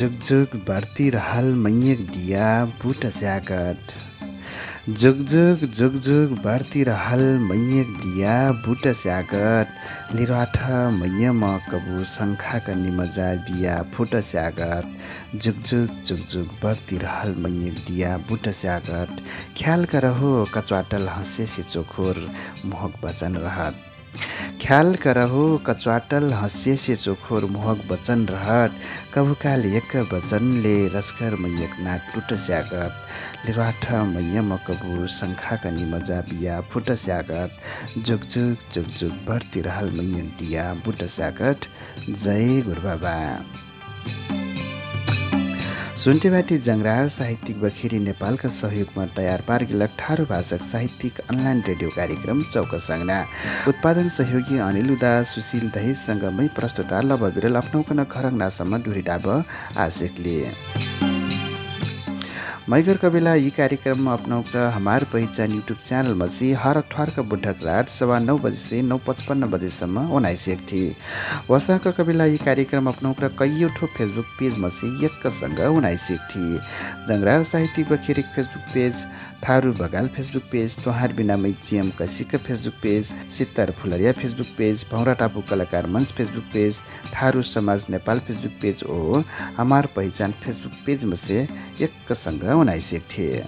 जुगजुग बढ्ती रहल मैयक दिया बुट स्याकट जुगजुग जुगजुग बढ्ती रहल मैयक दिया बुट स्यागत लिराठ मैय म कबु शङ्खाक निमजा बिया फुट स्यागत जुगजुग जुगजुग बढ्ती रहल मैयक दिया बुट स्यागत ख्याल करहो कचवाटल हँसे से चोखोर मोहक वचन रहत। ख्याल करहो कचवाटल हँसे से चोखोर मोहक वचन रहत। कबुकाल एक वचनले रसकर मैयक नाट टुट स्यागत लिराठ मैय म कबु निमजा बिया फुट स्यागत जुगजुग जुगजुग बढ्ती रहल मैयक दिया बुट स्यागत जय गुरुबाबा। सुन्टेबाटी जङ्ग्रार साहित्यिक बखेरी नेपालका सहयोगमा तयार पार्गिल ठारो भाषक साहित्यिक अनलाइन रेडियो कार्यक्रम चौक सङ्ना उत्पादन सहयोगी अनिल उदा सुशील दहेजसँगमै प्रस्तुता लभ बिरल अप्नाउकन खरङ्नासम्म डुरी डाब मैगर कबेला यी कार्यक्रममा अपनाउक हमार पहिचान युट्युब च्यानल मसी हर अठवारक बुढक रात सवा नौ बजे से नौ पचपन्न बजेसम्म उनाइसेक थिए। वसाक कबेला यी कार्यक्रम अपनाउक कैयौँ ठो फेसबुक पेज मसी एकसँग उनाइसेक थिए। जङ्ग्रार साहित्यिक बखेरिक फेसबुक पेज थारू बगाल फेसबुक पेज तोहार बिनामै चिएम कसीका फेसबुक पेज सित्तर फुलरिया फेसबुक पेज भौरा टापु कलाकार मञ्च फेसबुक पेज थारू समाज नेपाल फेसबुक पेज ओ हमार पहिचान फेसबुक पेजमा से एकसँग उनाइसेक थिए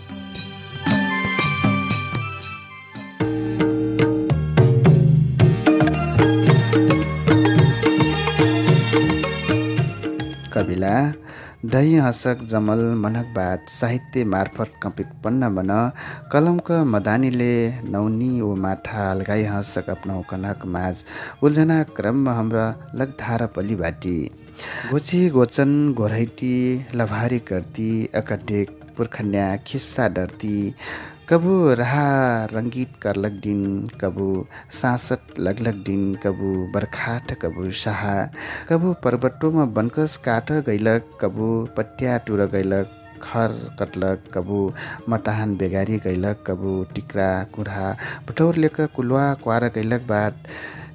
कविला हसक जमल मनक बाट साहित्य मार्फत कपिक पन्न बन कलमक मदानीले नौनी ओ माठा अलगाई हसक अपनाउ कनक माझ उल्झना क्रममा हाम्रा लगधारा पली बाटी। गोची गोचन घोरैटी लभारी करती अकटेक पुर्खन्या खिस्सा डरती कबु रहा रङ्गीत करलक दिन कबु सासत लगलक दिन कबु बर्खाट कबु साहा कबु पर्वटोमा बनकस काट गैलक कबु पत्या टुर गैलक खर कटलक कबु मटाहान बेगारी गैलक कबु टिक्रा कुढा भटौर लेक कुलवा क्वार गैलक बाट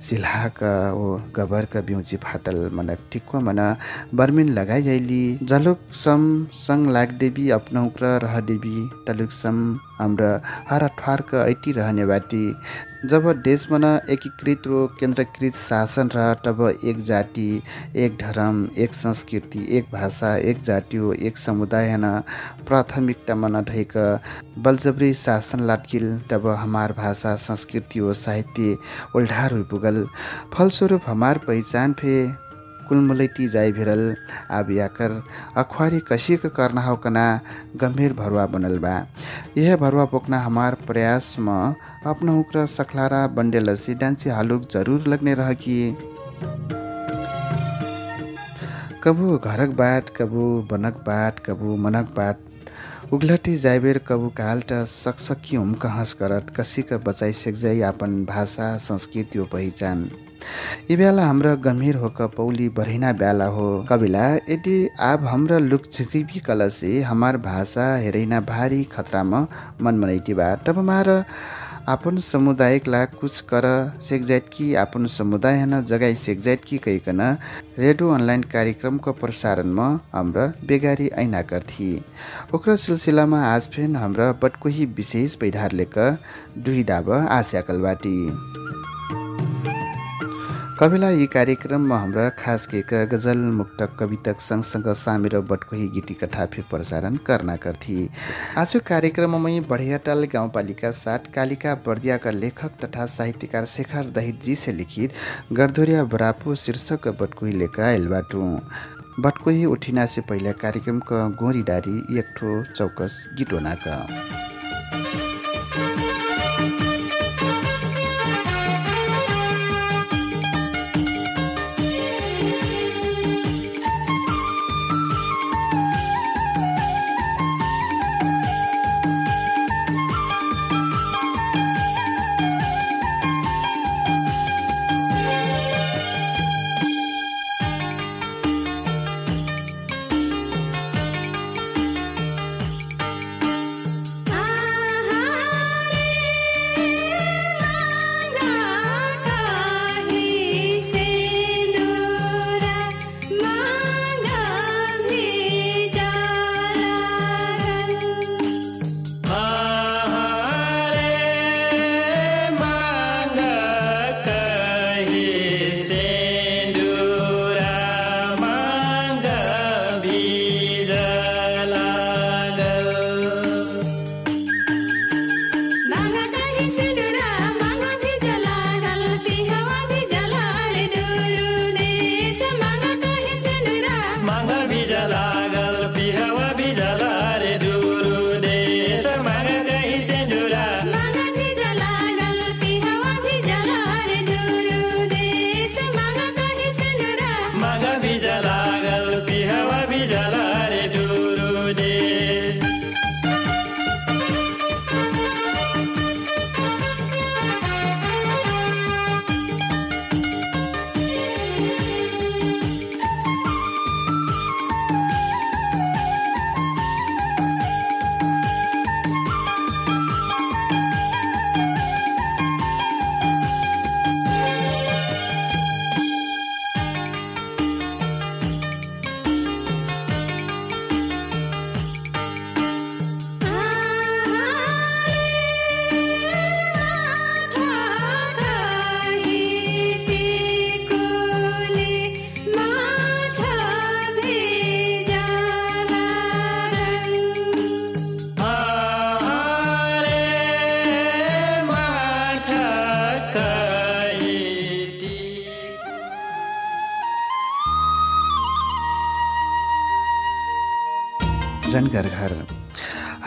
सिल्हाक ओ गबरक बिउची फाटल मन टिक्व मन बर्मिन लगाइ जाइली जलुक सङ लागदेवी अपनौक रह देवी तलुक सम हाम्रो ठवारक ऐटी रहने बाटी। जब देश मन एकीकृत रो केन्द्रीकृत शासन रह तब एक जाति एक धर्म एक संस्कृति एक भाषा एक जाति हो एक समुदाय हन। प्राथमिकता मन ढैक बलजबरी शासन लाटकिल तब हमार भाषा संस्कृति हो साहित्य उल्ढार हो पुगल फलस्वरूप हमार पहिचान फे कुलमुलैटी जाय भिरल। आब याकर कसिक करना हो कना? गम्भीर भरुवा बनल बा। यह भरुवा पोकना हमार प्रयासमा अपना उक्र सखलारा बन्डेलसी डान्सी हालुक जरुर लग्ने रह कि। कबु घरक बाट कबु बनक बाट कबु मनक बाट। उग्लटी जाइबेर कबु काल्ट सकसकी हुम कहस करट कसिक बचाइ सेक्जाइ आपन भाषा संस्कृति हो पहिचान यी बेला हाम्रो गम्भीर हो क पौली बरहिना बेला हो। कविला यदि आब हाम्रो लुक झुकी कलसे हमार भाषा हेरैना भारी खतरामा मन मनैटी बा तब मार आपन समुदायक ला कुछ कर सेक्जाइट कि आपन समुदाय हन जगाई सेक्जाइट कि कहिकन रेडियो अनलाइन कार्यक्रमको प्रसारणमा हाम्रो बेगारी ऐना गर्थी। ओकरा सिलसिलामा आज फेन हाम्रो बटकोही विशेष पैधार लेक दुई डाब आस्याकल कविला यी कार्यक्रममा हाम्रा खास गजल मुक्तक कवितक सँगसँग सामेर बटकोही गीती कथाफे प्रसारण करना गर्थी आज कार्यक्रममै बढियाटाल गाउँपालिका साथ कालिका बर्दियाका लेखक तथा साहित्यकार शेखर दहितजी से लिखित गर्धोरिया बरापु शीर्षक बटकोही लेख आइलबाटु बटकोही उठिना से पहिला कार्यक्रमको गोरी डारी एक ठो चौकस गीत बनाका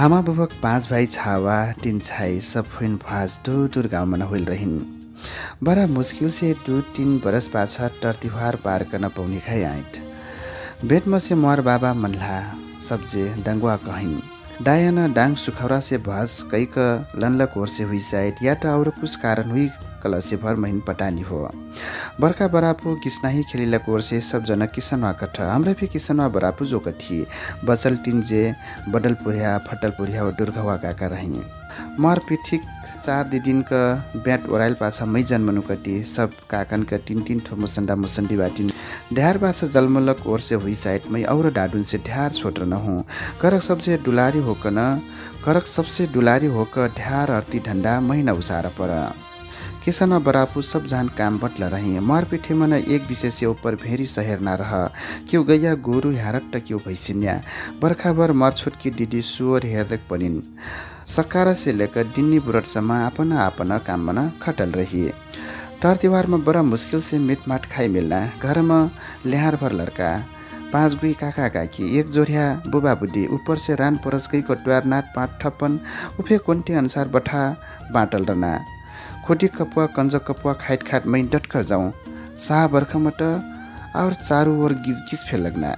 हामा बुबक पाँच भाइ छावा तिन सब हुइन फाज दूर दूर गाउँमा नहोइल रहिन्। बडा मुस्किल से तिन बरस पाछा टर तिहार पार गर्न पाउने खाइ आइट बेटमा से मर बाबा मनला सब्जे डङ्गुवा कहिन्। डायन डाङ सुखौरा से भस कैक लनल कोर्से हुई साइड या त और कुछ कारण हुई कलसे भर महिन पटानी हो। बर्खा बरापु किसनाही खेलिला कोर्से सबजना किसनवा कठ। हाम्रा भी किसनवा बरापु जो कठी बचल टिन्जे बडल पुर्या फटल पुर्या व दुर्घवा काका रही। मर पिठिक चार दिनका ब्याट ओराइल पाछा मै जन्मनु कति सब काकन का तिन तिन ठो मुसन्डा मुसन्डी बाटिन। ढ्यार पाछा जलमलक ओर्से हुई साइडमै और डाडुन से ढ्यार छोटर नहुँ। करक सबसे डुलारी होकन करक सबसे डुलारी होक ढ्यार अर्ती ढन्डा महिना उसार पर। किसनमा बरापु सब जान काम बटला रही। मर पिठे मन एक विशेष ऊपर भेरी सहेर ना रह। क्यों गैया गोरु ह्यारक त क्यों भैसिन्या बर्खाभर मर दिदी सुवर हेरेक पनिन्। सकार से लेकर दिन्नी बुरटसम्म आपना आपना काम बना खटल रही। टर तिहारमा बडा मुस्किल से मिट माट खाइ मिल्ला घरमा ल्याहार भर लड्का। पाँच गुई काका काकी एक जोरिया बुबा बुढी ऊपर से रान परस गईको ट्वार नाट पाँच ठप्पन उफे कोन्टे अनुसार बठा बाटल रना। खोटी कपुवा कन्ज कपुवा खाइट खाट मै डटकर जाउँ। साह बर्खमट और चारू ओर गिज गिज फेल लग्ना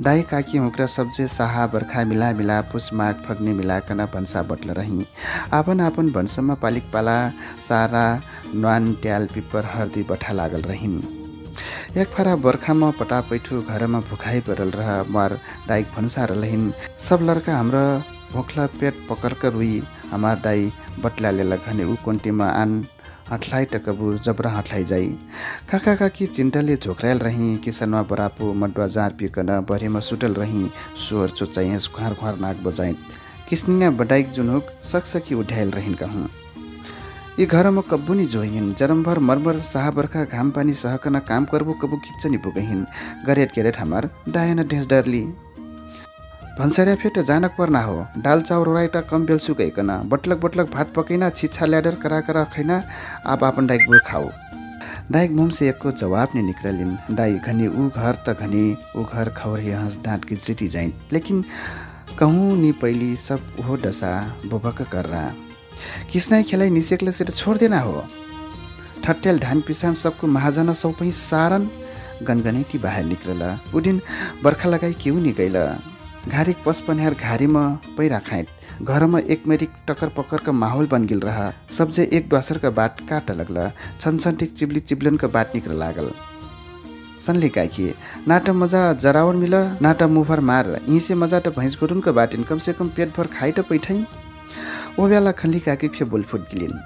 दाई काकी हुक्रा सब्जे साहा बर्खा मिला मिला पुस माघ फग्ने मिलाकन भन्सा बट्ल रही। आपन आपन भन्सम्म पालिक पाला सारा न्वान ट्याल पिपर हर्दी बठा लागल रहिन्। एक फरा बर्खामा पटापैठु घरमा भुखाइ परल रह मार दाइक भन्सा रहलिन् सब लड़का हाम्रो भोक्ला पेट पकड़कर रुई हमार दाई बटला लेला घने ऊ कोन्टीमा आन हटलाई टकबु जबरा हटलाई जाई काका काकी चिन्टले झोक्रायल रही किसनमा बरापु मडुवा जाँड पिकन बरेमा सुटल रही स्वर चोचाइ खुवार खुवार नाक बजाइ। किस्निया बडाइक जुनुक सकसकी उठ्याइल रहिन् कहूँ। यी घरमा कब्बुनी जोहिन् जरमभर मरमर साहा बर्खा घाम पानी सहकन काम करबु कबु खिच्चनी पुगहिन्। गरेट गेरेट हमार डायन ढेस डरली भन्सार्या फेट जानक पर्ना हो। डाल चाउर राइटा कम बेल सुकैकन बटलक बटलक भात पकैना छिच्छा ल्याडर करा करा खैना आप आपन डाइक बुर खाऊ। डाइक मुम से एको जवाब नहीं निकलिन् दाई घनी ऊ घर त घनी ऊ घर खौर हँस डाँट गिजरिटी जाइन। लेकिन कहूँ नि पहली सब ओहो डसा बुबक कर रहा किसनाई खेलाई निसेक्ले से छोड़ देना हो? ठट्टेल धान पिसान सबको महाजना सौपै सारन गनगनैटी बाहिर निक्रला। उदिन बर्खा लगाई केउ नि गइल घारिक पसपन्यार घारीमा पैरा खाइट घरमा एक मेरिक टकर पकरका माहौल बन गिल रहा। सबजे एक द्वासरका बाट काट लगल। छनछन्टिक चिब्ली चिब्लनका बाट निक्र लागल। सनले काखी नाटा मजा जरावर मिल नाटा मुफर मार। यहीँ से मजा त भैँस गोरुनका बाटिन। कमसे कम पेट भर खाइ त पैठाइ ओ बेला खन्ली काकी फे बोलफुट गिलिन्।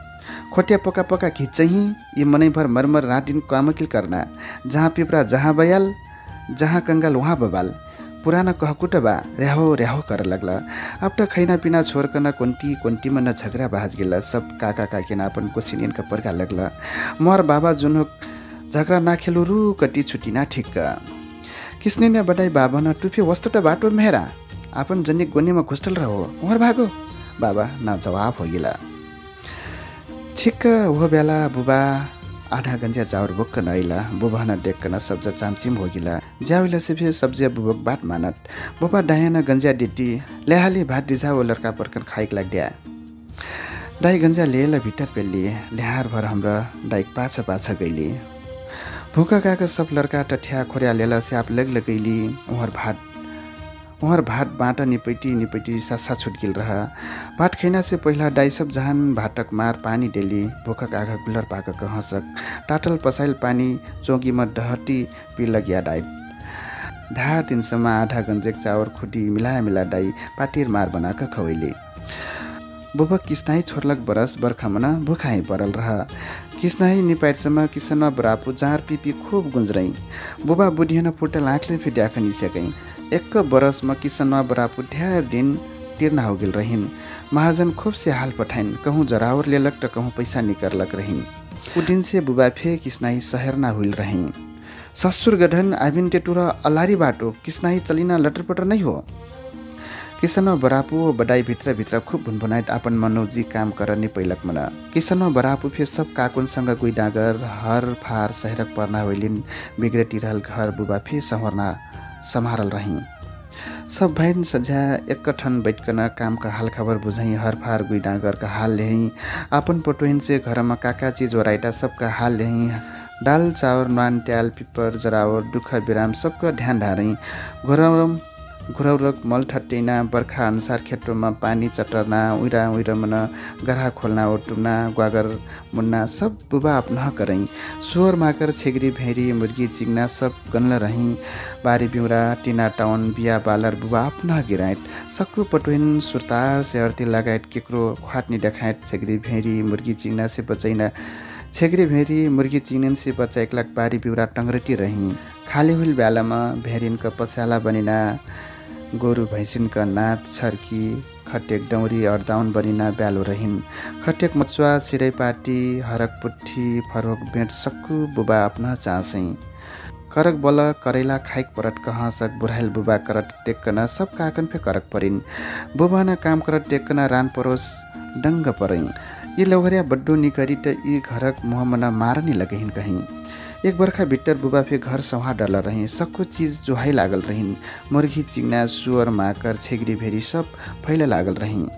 खोटिया पका पका खिच्चही यी मनैभर मरमर राटिन कामकिल करना। जहाँ पिपरा जहाँ बयाल जहाँ कङ्गाल वहाँ बबाल। पुराना कहकुट बा रहो रहो कर लगला। अब त खैना पिना छोड़कन कोन्टी कोन्टीमा न झगडा बाज गेला सब काका काकिना अपन कोसिनियन का पर्का लगला। मर बाबा जुन झगडा ना खेलु रु कति छुटी ना ठिक्क। किसने ने बटाई बाबा न टुफे वस्तु त बाटो मेहरा। आपन जन्य गोनीमा घुस्टल रहो। उहर भागो। बाबा ना जवाब हो गिला ठिक्क वो बेला बुबा। आधा गंजा चाउर बुक्क नैला बुबा न डेक्कन सब्जा चामचिम होगिला ज्याविला से फिर सब्जिया बुबक बाट मानत बुबा डायना गंजा डिटी लेहाली भात वो लड़का पर्कन खाइक लाग्या दाई गंजा लेला भिटर पेली लेहार भर हमरा दाइक पाछा पाछा गइली भूखा काका सब लड़का टठ्या खोरिया लेला से आप लग लगैली उहर भात उहर भात बाँटा निपैटी निपैटी सासा छुटकिल रह। भात खैना से पहिला दाई सब जहान भाटक मार पानी डेली भोखक आघा गुलर पाकक हँसक टाटल पसाइल पानी चौकीमा डहटी लगिया डाइ ढार दिनसम्म आधा गन्जेक चावर खुटी मिला मिला डाई पाटिर मार बनाक खवैले। बुबक किस्नाई छोर्लक बरस बर्खामना भुखाइ परल रह। किस्नाई निपाइटसम्म किसनमा बरापु जार पिपी खुब गुन्जरई बुबा बुढियन फुटल आँखले फिट्याख निसेकै एक बरसमा किसनमा बरापु ढ्यार दिन तिर्ना हो गेल रहिन्। महाजन खुब से हाल पठाइन् कहूँ जरावर लेलक त कहूँ पैसा निकर्लक रहिन्। दिन से बुबा फे किस्नाई सहर ना हुइल रहिन्। ससुर गढन आबिन टेटुर अलारी बाटो किस्नाई चलिना लटरपटर नै हो? किसनमा बरापु बडाई भित्र भित्र खुब भुनभुनाइट आपन मनोजी काम करने पैलक मन। किसनमा बरापु फे सब काकुनसँग गुई डाँगर हर फार सहरक पर्ना होइलिन् बिग्रेटी रहल घर बुबा फे सहरना। सम्हारल रही। सब भैन सझा एकठन बैठकन कामका हालखबर बुझाइ हरफार गुई डाँगरका हाल ल्याइ आपन पटोहिन से घरमा काका चिज ओराइटा सबका हाल ल्याइ दाल चाउर नुन ट्याल पिपर जरावर दुःख बिराम सबका ध्यान ढारैँ घोरम घुरौरक बर्खा अनुसार खेतोमा पानी चटर्ना उइरा उइरमन गरहा खोल्ना ओटुना ग्वागर मुन्ना सब बुबा अपना करैँ। सुवर माकर छेग्री भेरी मुर्गी चिग्ना सब गन्ल रहीं। बारी बिउरा टिना टाउन बिया बालर बुबा अपना गिराइट। सक्कु पटुइन सुरतार से अर्ती लगायत केक्रो ख्वाट्नी देखाइट छेग्री भेरी मुर्गी चिग्ना से बचैना। छेग्री भेरी मुर्गी चिग्नन से बच्चा एक लाख बारी बिउरा टङ्ग्रटी रहीं। खाली हुल बेलामा भेरिनको पस्याला बनिना। गोरु भैँसिनका नाट छर्की खटेक डौरी अर्दाउन बनिना ब्यालो रहिन्। खटेक मचुवा सिरैपाटी हरक पुट्ठी फरोक बेट सक्कु बुबा आफ्ना चासै। करक बल करैला खाइक परट कहसक बुढाइल बुबा करट टेक्कन सब काकन फे करक परिन्। बुबा न काम करट टेक्कन रान परोस डङ्ग परै। यी लौघरिया बड्डो निकरी त यी घरक मुहमना मारनी लगहिन् कहीँ। एक बर्खा भित्तर बुबा फे घर सौहा डल रहे सक्को चिज जोहाइ लागल रहिन्। मुर्गी चिङ्ना सुअर माकर छेग्री भेरी सब फैले लागल रहिन्।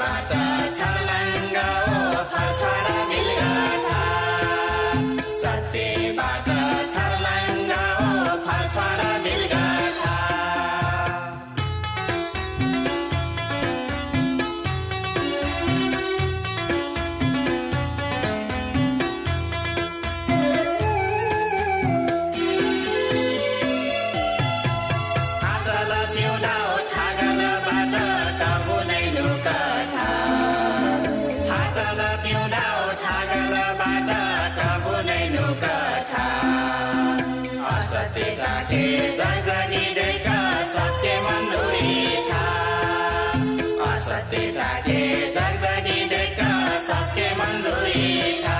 बाटा छलङ्गा। पिताले जगजडिँदै सक्य मन्दुरी इच्छा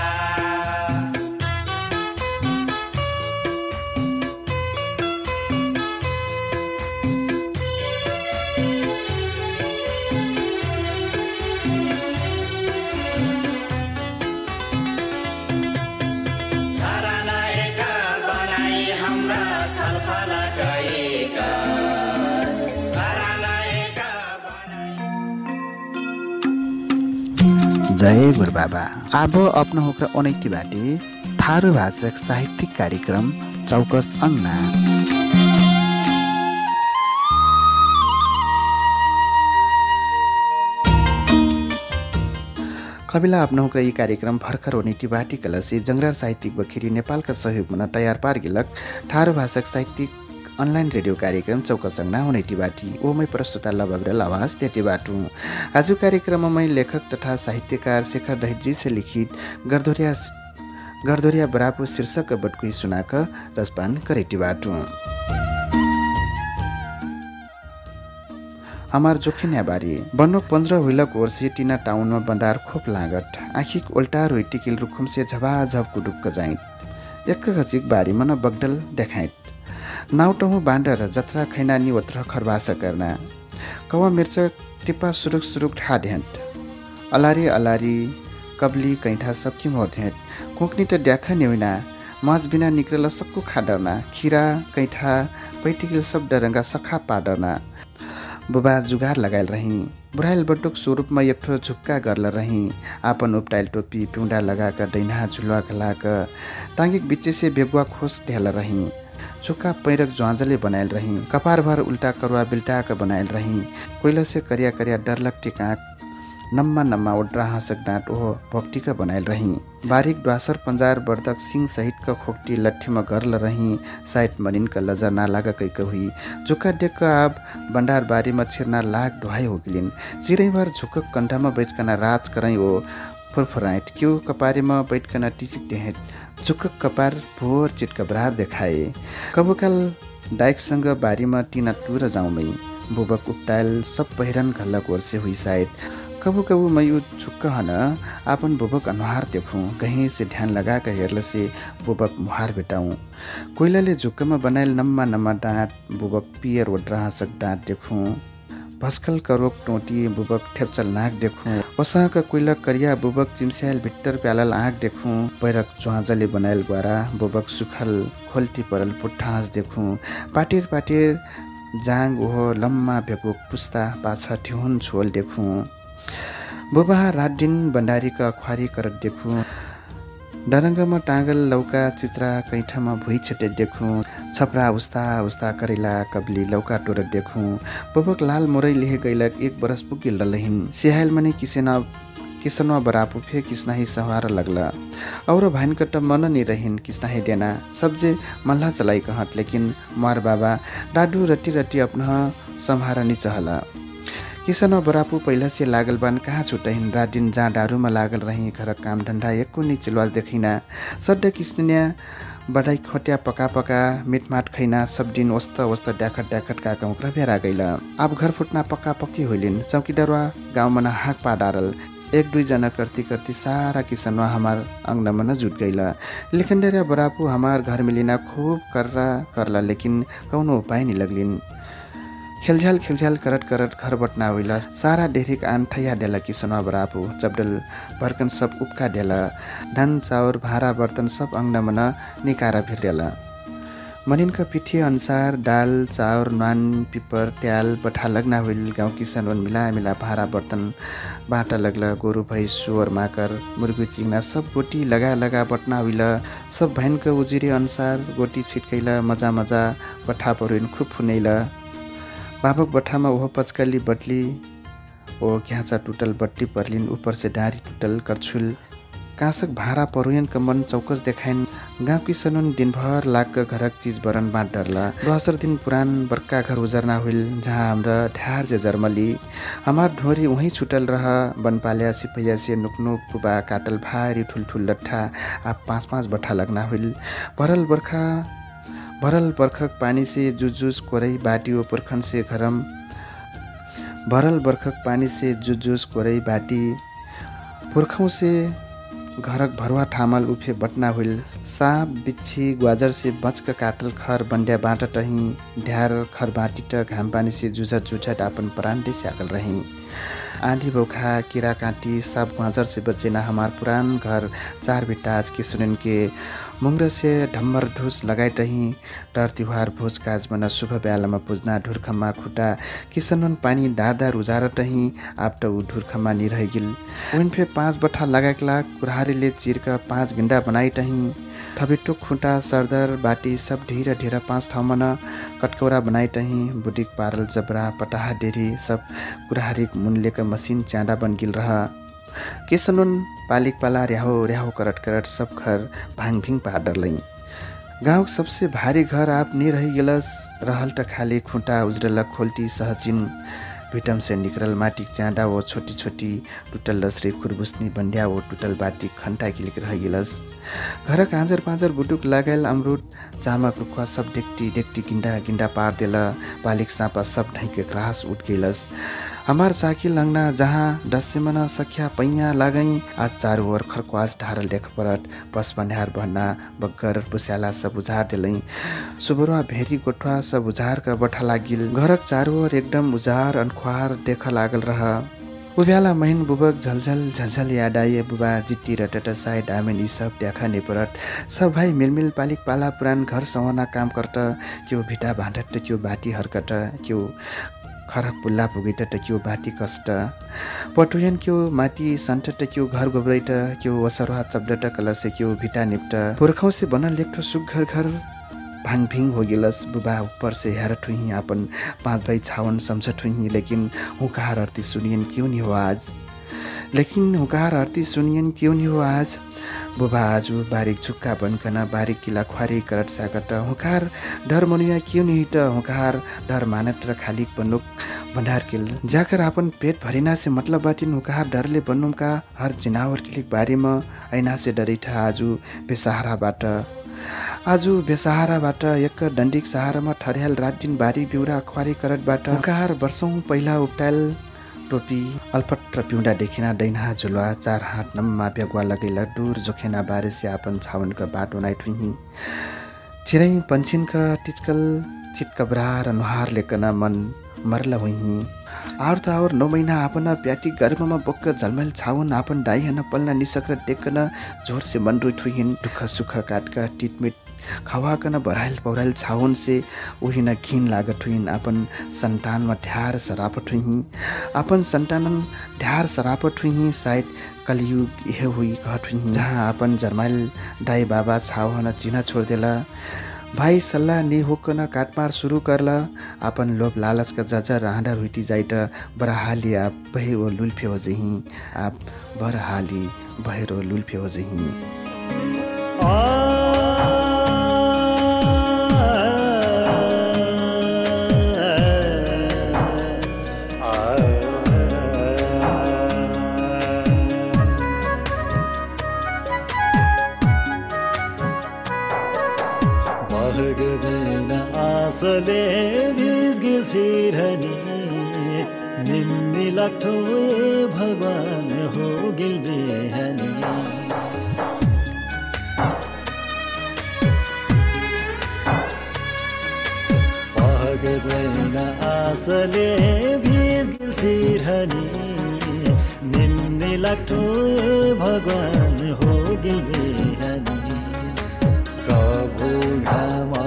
जय गुरुबाबा अब अपना होकर अनैति बाटे। थारू भाषक साहित्यिक कार्यक्रम चौकस अन्ना कविला आफ्नो यी कार्यक्रम भर्खर ओनिटी बाटी। कलसी जङ्गरार साहित्यिक बखिरी नेपालका सहयोगमा तयार पार गिलक। ठारो भाषक साहित्यिक अनलाइन रेडियो कार्यक्रम चौकसङ्ना हुनेटी बाटी ओमै प्रस्तुता लबग्रल आवाज त्यति बाटु आज कार्यक्रममै लेखक तथा साहित्यकार शेखर दहितजी से लिखित गर्दोरिया गर्दोरिया बराबु शीर्षक बटकुई सुनाक रसपान करेटी बाटु हमार जोखिन्या बारी बन्नो पन्ध्र हुइलक वर्षी टिना टाउनमा बन्दार खोप लागट आँखिक उल्टा रोइ टिकिल रुखुम से झबाझब कुडुक्क जाइट एक घचिक बारी मन बगडल देखाइट नाउटहु बाँडर जत्रा खैनानी वत्र खरबास करना। कवा मिर्च टिप्पा सुरुक सुरुक ठा अलारी अलारी कब्ली कैठा सबकी मोर ध्याट कोक्नी त ड्याखा नेउना मज बिना निक्रेला सक्कु खाडरना खिरा कैठा पैटिकिल सब डरङ्गा सखा पाडरना बुबा जुगार लगाइल रही। बुढाइल बटुक स्वरूपमा एकठो झुक्का गर्ल रही। आपन उपटाइल टोपी पिउँडा लगाकर दैना झुलुवा घलाक टाङ्गिक बिच्चे से बेगुवा खोस ढेल रही। चुक्का पैरक ज्वाजले बनाइल रही कपारभर उल्टा करुवा बिल्टाक बनाइल रही कोइला से करिया करिया डरलक टिकाक नम्मा नम्मा ओड्रा हाँसक डाँट ओहो भक्टिका बनाइल रही बारिक द्वासर पन्जार बर्दक सिंह सहितका खोक्टी लट्ठीमा गर्ल रही साइट मनिनका लजा नालाग हुई। झुक्का डेक्क आब बन्डार बारीमा छिर्ना लाग ढुहाई हो गिलिन् चिरैभर झुक्क कण्ठमा बैठकन राज कराई ओ फुरफुराइट क्यु कपारीमा बैठकन टिसिक टेहेट झुक्क कपार भोर चिटका देखाए। कबुकाल डाइकसँग बारीमा टिना टुर जाउँमै बुबक उपटायल सब पहिरन घल्लक वर्षे हुई साइड कबु कबु मैं उ छुक्क हन आपन बुबक अनुहार देखूँ कहीँ से ध्यान लगाकर हेर्ल से बुबक मुहार भेटाउँ। कोइलाले झुक्कमा बनाइल नम्मा नम्मा डाँट बुबक पियर ओड्रासक डाँट देखूँ भस्कल करोक टोटी बुबक ठेप्चल नाक देखूँ। ओसाका कोइला करिया बुबक चिम्स्याल भित्तर प्यालल आँख देखूँ। पैरक च्वाजले बनाइल ग्वारा बुबक सुखल खोल्टी परल पुट्ठाँस देखूँ। पाटिर पाटिर जाङ ओहो लम्मा भेकुक पुस्ता पाछा ठिहुन छोल देखूँ। बुबा रात दिन भण्डारीका खुवारी करत देखु। डरङ्गमा टाँगल लौका चित्रा कैठामा भुइँ छेटे देखु छपरा उस्ता उस्ता करेला कबली लौका टोरत देखु बुबक लाल मोरै लिहे गैलक एक बरस पुगिल रहलहिन। सिहाइल मने किसेना किसनवा बरापु फे किसनाही सहार लगला। और भाइनकट मन नि रहिन किसनाही देना। सबजे मल्ला चलाई कहत लेकिन मार बाबा डाडु रटी रटी अपना सम्हार नि चहला। किसान बरापु पहिला से लागल बान कहाँ छुटहिन रात दिन जहाँ डारूमा लागल रही घर काम धन्धा एको नि चिलवाज देखिना। सड्ड किस्निया बढाइ खोट्या पका पका मिटमाट खैना सब दिन वस्त वस्त ड्याखट ड्याखट काका उक्रा भेरा गइल अब घर फुट्ना पक्का पक्की होइलिन्। चौकीदारवा गाउँमा हाक पा डारल। एक दुईजना करती करती सारा किसनवा हमार अंगनमा न जुट गइल लेखन बरापु हमार घर मिलिना खूब कर्रा करला लेकिन कौनो उपाय नि लगलिन्। खेलझ्याल खेलझ्याल करट करट घर बटना होइला। सारा डेरिक आन ठैया डेला किसनवा बरापु चपडल भर्कन सब उपका डेला धान चाउर भाँडा बर्तन सब अङ्गनामा निकारा भिर्देला मनिनका पिठी अनुसार दाल चाउर नुन पिपर ट्याल बठा लग्ना होइल। गाउँ किसान मिला मिला भाँडा बर्तन बाटा लगला गोरु भैँस सुवर माकर मुर्गी चिङ्ना सब गोटी लगा लगा बट्ना होइल। सब भैनको उजिरी अनुसार गोटी छिटकैला मजा मजा बठा परुइन खुब फुनैला। बाबक बठामा ओहो पचकली बटली ओ घ्याचा टुटल बट्टी पर्लिन ऊपर से डाँरी टुटल करछुल। काँसक भाँडा परुयन मन चौकस देखाइन गाउँ किसनुन दिनभर लाग घरक चिज बरन बाँट डरला। दोसर दिन पुरान बर्का घर उजरना हुइल जहाँ हाम्रा ढ्यार जे जर्मली। हमार ढोरी उहीँ छुटल रह बनपाल्या सिपैया से नुकनुक पुबा काटल भारी ठुल्ठुल लट्ठा आ पाँच पाँच बट्ठा लग्ना हुइल। भरल बर्खा भरल बर्खक पानी से जुजुस कोरै बाटी पुर्खन से घरम। भरल बर्खक पानी से जुजुस कोरै बाटी। पुर्खौँ से घरक भरुवा ठामल उफे बटना हुइल। साप बिच्छी ग्वाजर से बचक काटल खर बन्ड्या बाँट टही। ढ्यार खर बाँटिट घाम पानी से जुझत जुझत आपन परान्डे स्याकल रही। आँधी बौखा किरा काँटी सब ग्वाजर से बचेना हमार पुरान घर। चार बिटाज के सुनन के मुङ्ग्र से ढम्बर ढुस लगाइटही डर तिहार भोज काज बना शुभ बेलामा पुज्ना ढुर्खम्मा खुट्टा किसनवन पानी डार उजार टही आप्ट ऊ ढुर्खम्मा निरहिगिल। उन फे पाँच बठा लगाइकला कुराहारीले चिरका पाँच गिन्डा बनाइटही ठबिटुक खुट्टा सरदर बाटी सब ढिर ढिर पाँच ठाउँमा न कटकौरा बनाइटही बुटिक पारल जबरा पटाहा डेरी सब कुराहारीक मुनलेका मसिन च्याडा बनगिल रह। केसनुन पालिक पाला र्याहो र्याहो करट करट सब घर भाङ भिङ पाडरलै गाउँ सबसे भारी घर आप नि रही गेलस। रहल खाली खुँटा उज्रल खोल्टी सहचिन भिटम से निकरल माटी चाँडा वो छोटी छोटी टुटल लसरे खुरबुस्नी बन्ड्या वो टुटल बाटी खन्टा गिलिक रह गेलस। घर काँजर पाँजर बुटुक लगायल अमरुद चामक रुखुवा सब डेक्टी डेक्टी गिन्डा गिन्डा पार देल बालिक सापा सब ढैके ग्रास उठ गेलस हमार साइकिल लङ्ना जहाँ डसेमन सख्या पैया लागई आज चारु ओर खरक्वास ढारल देख परट बस बन्यार भन्ना बग्गर बुस्याला सब उझार देलै सुबरुवा भेरी गोठवा सब उझार का बठा लागिल। घरक चारु ओर एकदम उजार अनख्वार देख लागल रह। उभ्याला महिन बुबक झलझल झलझल आइए बुबा जिट्टी र साइड आमेन यी सब ट्याखा नेपरट सब भाइ मिलमिल पालिक पाला पुरान घर सवना काम कर्त क्यो भिटा भाँडट क्यो बाटी हर्कट क्यो खराब पुल्ला पुगैट त क्यो बाटी कष्ट। पटुयन क्यो माटी सन्टट क्यो घर गोब्रैट क्यो वसरवा चब्डट कलसे क्यो भिटा निप्ट पुर्खौसे बनल लेख्ठो सुघर घर भाङभिङ हो गेलस बुबा ऊपर से हेर ठुही आपन पाँच भाइ छावन सम्झ ठुही लेकिन हुकार अर्ती सुनियन क्यों नि हो आज? लेकिन हुकार अर्ती सुनियन क्यों नि हो आज? बुबा आज बारिक चुक्का बनकन बारिक किला ख्वारी करट साकट हुकार डर मनुया क्यों नि त हुकार डर मानट र खालिक बन्नुक भण्डार किल। जाकर आपन पेट भरिना से मतलब बाटिन हुकार डरले बन्नुमका हर जिनावर किलिक बारेमा ऐना से डरिठा आज बेसहाराबाट। आज बेसहाराबाट एक डन्डिक सहारामा ठर्याल रात दिन बारी बिउरा ख्वारी करटबाट। हुकार वर्षौँ पहिला उप्टाल टोपी अल्पट र पिउँडा देखिना दैना झुलुवा चार हात नम्मा बेगुवा लगैला डुर जोखेना बारेसे आपन छावनका बाटो नाइ ठुही चिरै पन्छिनका टिचकल चितकब्रा र नुहार लेकन मन मरल हुही। आउर त आउर नौ महिना आपन प्याटी गर्भमा बोक्क झलमल छाउन आपन डाइहन पल्न निसक्र टेक्कन जोरसे मन रुठुहिन दुःख सुख काटका टिटमिट खवाकन बराइल पौराइल छाउन से उहिन घिन लागत हुइन। आपन सन्तानमा ढ्यार सरापट हुही आपन सन्तान ढ्यार सरापट हुही सायद कलियुग इहे हुई घट हुई जहाँ आपन जर्माइल दाई बाबा छाउहन चिन्ह छोडिदेला। भाइ सल्लाह नि होकन काटमार सुरु करला। आपन लोभ लालचका जजा राँडा रुइटी जाइट बरहाली आप बहे ओ लुल्फे हो जही आप बरहाली बहेरो लुल्फे हो जही आसले भिजगिल सिरहनी निम्नी लाग्ठो ए भगवान हो गिल बिहानी। पहग जैन आसले भिजगिल सिरहनी निम्नी लाग्ठो ए भगवान हो गिल बिहानी। कभु घामा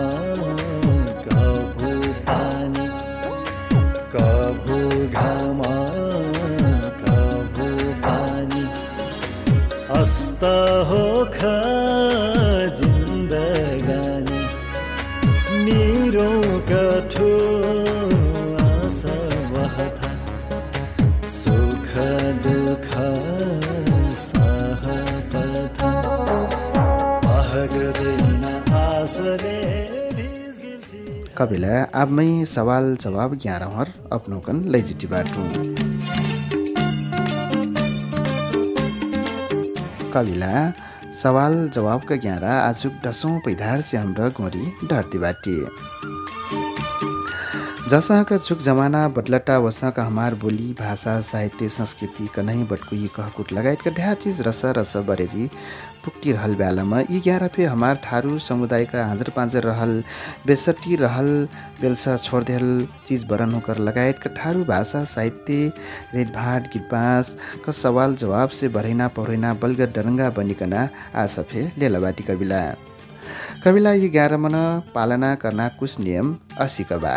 कविला आबमै सवाल जवाब ग्यारहर अपनोकन लैजिटी बाटु। कविला सवाल जवाबका ग्यारा आजुक दसौँ पैधार से हाम्रो गोरी डरती बाटी। जसाका चुक जमाना बदलटा वसाका हमार बोली भाषा साहित्य संस्कृति कनै बटकुई कहकुट लगायतका ढ्यार चिज रस रस बरेरी पुक्टी रहल बेलामा यी ग्यारह फे हमार ठारू समुदायका हाजर पाँजर रहल बेसटी रहल बेलसा छोड्देल चिज बरन होकर लगायतका ठारू भाषा साहित्य रेडभाट गीतबाँस का सवाल जवाब से भरैना पढैना बलगत डरङ्गा बनिकन आशा फे लेलाबाटी कविला। कविला यी ग्यारह मन पालना करना कुछ नियम असिकबा।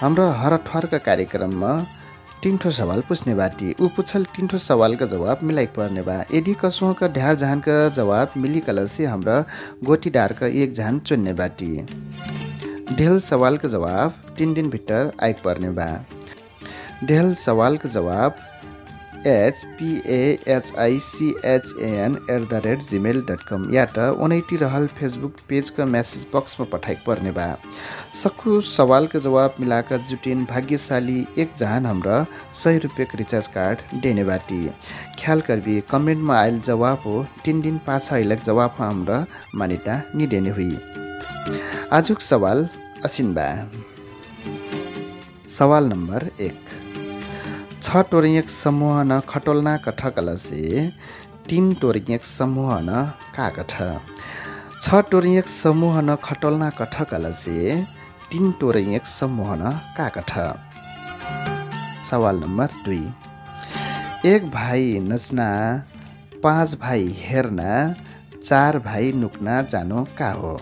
हाम्रो हर ठर्क कार्यक्रममा टिन्ठो सवाल पुछ्ने बाटी ऊ पुछल टिन्ठो सवालका जवाब मिलाइ पर्ने बा। यदि कसुका ढ्यार जहानका जवाब मिलिकल से हाम्रो गोटी डारका एक जहान चुन्ने बाटी। ढेल सवालको जवाब तिन दिनभित्र आइ पर्ने बा। ढेल सवालको जवाब एचपिएएचआइसिएचएन at the rate Gmail dot com या त उनैटी रहल फेसबुक पेजका म्यासेज बक्समा पठाइ पर्ने बा। सक्खु सवालको जवाब मिलाकर जुटिन भाग्यशाली एक जहान हाम्रा सय रुपियाँको रिचार्ज कार्ड देने बाटी। ख्याल करबी कमेन्टमा आयल जवाब हो तिन दिन पाछा अहिलेक जवाब हाम्रा मान्यता निदेने हुई। आजुक सवाल असिन बा। सवाल नम्बर एक। छ टोरियक समूह न खटोल्ना कठकल से तिन टोरियक समूह न काकठ छ टोरियक समूह न खटोल्ना कठकल तिन टोरियक समूह न काकठ सवाल नम्बर दुई। एक भाइ नच्ना पाँच भाइ हेर्न चार भाइ नुक्न जानु का हो?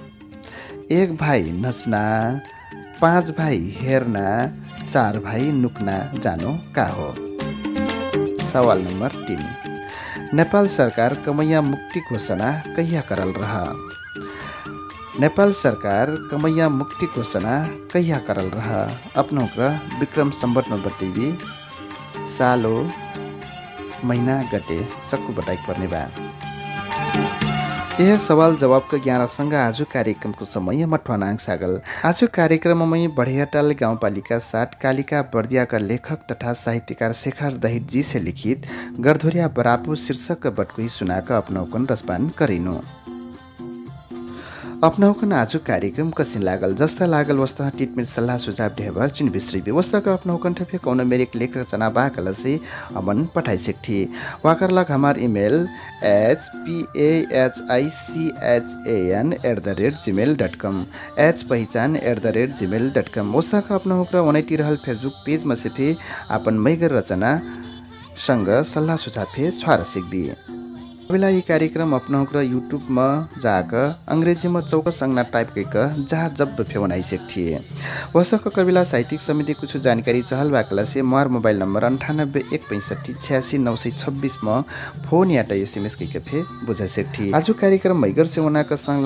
एक भाइ नच्ना पाँच भाइ हेर्न चार भाइ नुक्न जानु का हो? सवाल नम्बर तिन। नेपाल सरकार कमैया मुक्ति घोषणा कहिया करल रह? नेपाल सरकार कमैया मुक्ति घोषणा कहिया करल रह। अपनो ग्रह विक्रम सम्बत नम्बर टिभी सालो महिना गते सक्कु बटाइक पर्ने बा यह सवाल जवाबको ग्यारहसँग आज कार्यक्रमको समय मठवानाङ सागल आज कार्यक्रममै बढियाटाल गाउँपालिका साथ कालिका बर्दियाका लेखक तथा साहित्यकार शेखर दहितजी से लिखित गरधोरिया बरापु शीर्षक बटकुई सुनाक अपनौकन रसपान करिनु अपनाउकन आज कार्यक्रम कसिन लागल? जस्ता लागल वस्ता टिटमेट सल्लाह सुझाव ढेबर चिन बिस्री व्यवस्थाका अपनाउकन ठफे कौन मेरिक लेख रचना बाकल से अमन पठाइ सेठी वाकर लग हमार email H P H I C H N at the rate Gmail dot com H पहिचान at the rate Gmail dot com वस्ताका अपनाउक र वनैती रहल फेसबुक पेजमा से फे आपन मैगर रचना सँग सल्लाह सुझाव फे छ्वार सिक्दी तपाईँलाई यी कार्यक्रम अपनाउक र युट्युबमा जाक अङ्ग्रेजीमा चौकस अङ्गना टाइप कैक जहाँ जब फेवनाइसेक थिए। वसक कविला साहित्यिक समिति कुछ जानकारी चहल बाकला से मार मोबाइल नम्बर अन्ठानब्बे एक पैँसठी छ्यासी नौ सय छब्बिसमा फोन या त एसएमएस कैक फे बुझाइसेक थिए। आज कार्यक्रम मैगर सेवनाका सङ्ग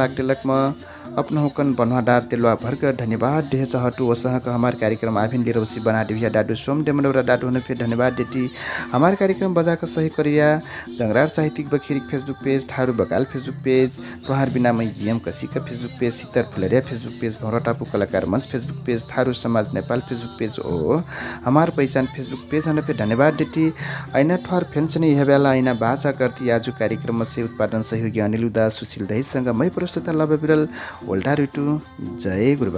लागटेलकमा अपनहुकन बनवाडार तेलुवा भर्ग धन्यवाद देह चहटु वसहक हमार कार्यक्रम आभिन लिरौसी बना डिभिया सोम डेमडौरा डाडु हुन फिर धन्यवाद देती। हमार कार्यक्रम बजाका सही करिया। जंगरार साहित्यिक बखिरिक फेसबुक पेज थारू बकाल फेसबुक पेज प्रहार बिना मै जिएम कसीका फेसबुक पेज सितर फुलरिया फेसबुक पेज भौरा टापु कलाकार मंच फेसबुक पेज थारू समाज नेपाल फेसबुक पेज ओ हमार पहिचान फेसबुक पेज हन फिर धन्यवाद देती। ऐना ठहर फेन्सने यह बेला ऐना बाचा करती। आज कार्यक्रम से उत्पादन सहयोगी अनिल उदास सुशील दहितसँग मै प्रस्तुता लभ बिरल ओल्टा रिटु जय गुरु